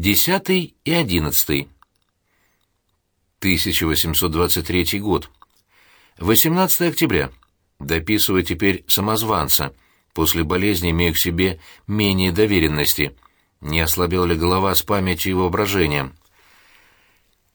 10 и 11. 1823 год. 18 октября. Дописываю теперь самозванца. После болезни имею к себе менее доверенности. Не ослабела ли голова с памятью и воображением?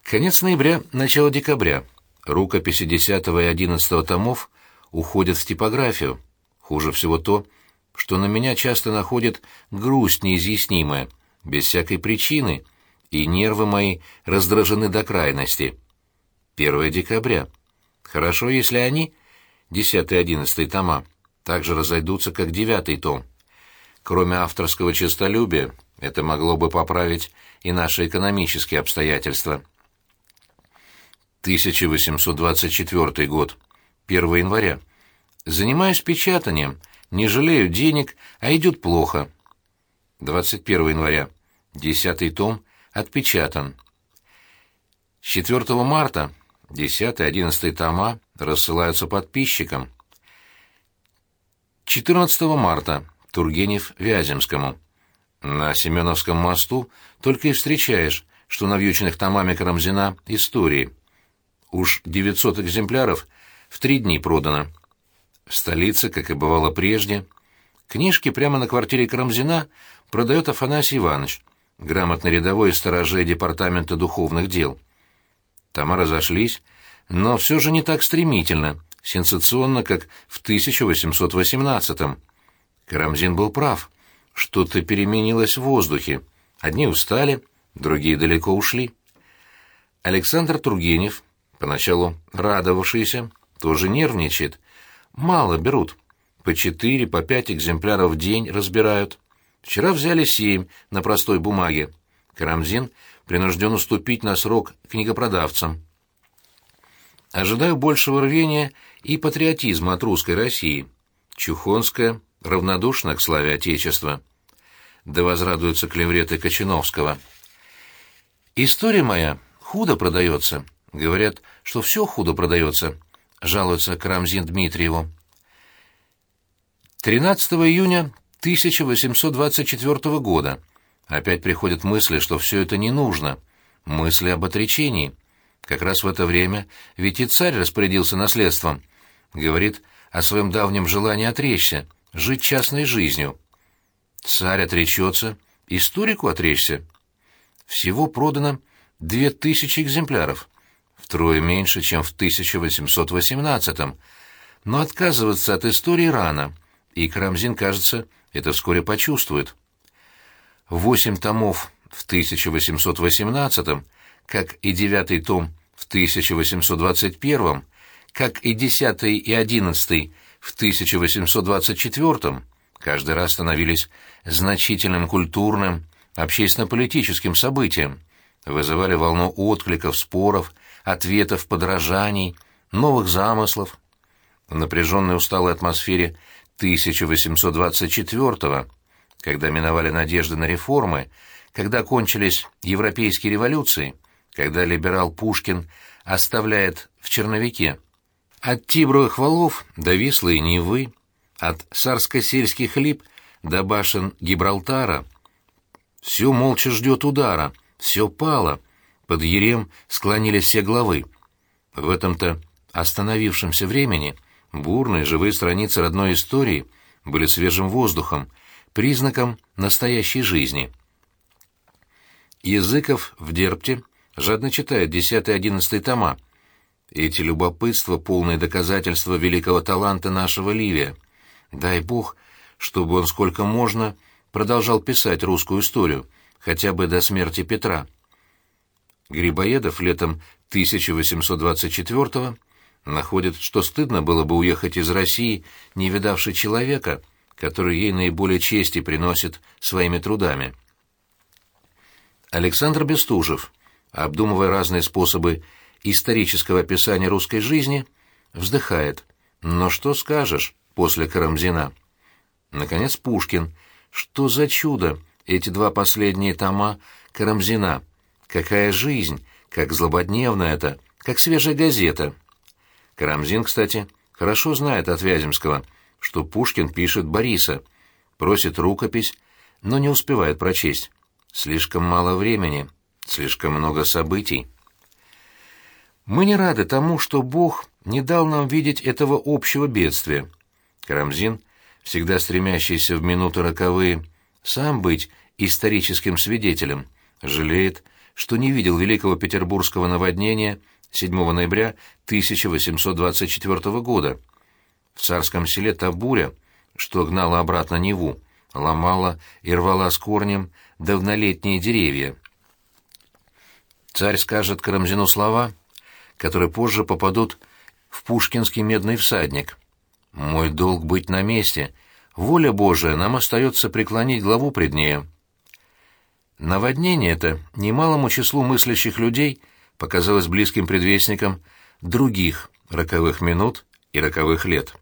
Конец ноября, начало декабря. Рукописи 10 и 11 томов уходят в типографию. Хуже всего то, что на меня часто находит грусть неизъяснимая, без всякой причины, и нервы мои раздражены до крайности. 1 декабря. Хорошо, если они, 10 и 11 тома, также разойдутся, как девятый том. Кроме авторского честолюбия, это могло бы поправить и наши экономические обстоятельства. 1824 год. 1 января. Занимаюсь печатанием, не жалею денег, а идет плохо. 21 января. Десятый том отпечатан. С 4 марта 10-11 тома рассылаются подписчикам. 14 марта Тургенев Вяземскому. На Семеновском мосту только и встречаешь, что навьюченных томами Карамзина истории – Уж 900 экземпляров в три дни продано. В столице, как и бывало прежде, книжки прямо на квартире Карамзина продает Афанасий Иванович, грамотный рядовой из сторожей Департамента духовных дел. Тома разошлись, но все же не так стремительно, сенсационно, как в 1818-м. Карамзин был прав. Что-то переменилось в воздухе. Одни устали, другие далеко ушли. Александр Тургенев Поначалу радовавшийся, тоже нервничает. Мало берут. По четыре, по пять экземпляров в день разбирают. Вчера взяли семь на простой бумаге. Карамзин принужден уступить на срок книгопродавцам. Ожидаю большего рвения и патриотизма от русской России. Чухонская равнодушна к славе Отечества. Да возрадуются клевреты Кочиновского. История моя худо продается. Говорят, что все худо продается, жалуется Карамзин Дмитриеву. 13 июня 1824 года. Опять приходят мысли, что все это не нужно. Мысли об отречении. Как раз в это время ведь и царь распорядился наследством. Говорит о своем давнем желании отречься, жить частной жизнью. Царь отречется, историку отречься. Всего продано две тысячи экземпляров втрое меньше, чем в 1818-м. Но отказываться от истории рано, и Карамзин, кажется, это вскоре почувствует. Восемь томов в 1818-м, как и девятый том в 1821-м, как и десятый и одиннадцатый в 1824-м, каждый раз становились значительным культурным, общественно-политическим событием, вызывали волну откликов, споров, ответов, подражаний, новых замыслов. В напряженной усталой атмосфере 1824-го, когда миновали надежды на реформы, когда кончились европейские революции, когда либерал Пушкин оставляет в черновике от Тибровых валов до Вислы и Невы, от сарско-сельских лип до башен Гибралтара, все молча ждет удара, все пало, под Ерем склонились все главы. В этом-то остановившемся времени бурные живые страницы родной истории были свежим воздухом, признаком настоящей жизни. Языков в Дерпте жадно читает 10-11 тома. Эти любопытства — полные доказательства великого таланта нашего Ливия. Дай бог, чтобы он сколько можно продолжал писать русскую историю, хотя бы до смерти Петра. Грибоедов летом 1824-го находит, что стыдно было бы уехать из России, не видавши человека, который ей наиболее чести приносит своими трудами. Александр Бестужев, обдумывая разные способы исторического описания русской жизни, вздыхает. Но что скажешь после Карамзина? Наконец Пушкин. Что за чудо эти два последние тома Карамзина — Какая жизнь, как злободневно это, как свежая газета. Карамзин, кстати, хорошо знает от Вяземского, что Пушкин пишет Бориса, просит рукопись, но не успевает прочесть. Слишком мало времени, слишком много событий. Мы не рады тому, что Бог не дал нам видеть этого общего бедствия. Карамзин, всегда стремящийся в минуты роковые сам быть историческим свидетелем, жалеет, что не видел Великого Петербургского наводнения 7 ноября 1824 года. В царском селе та буря, что гнала обратно Неву, ломала и рвала с корнем давнолетние деревья. Царь скажет Карамзину слова, которые позже попадут в пушкинский медный всадник. «Мой долг быть на месте. Воля Божия, нам остается преклонить главу пред нею». Наводнение это немалому числу мыслящих людей показалось близким предвестником других роковых минут и роковых лет.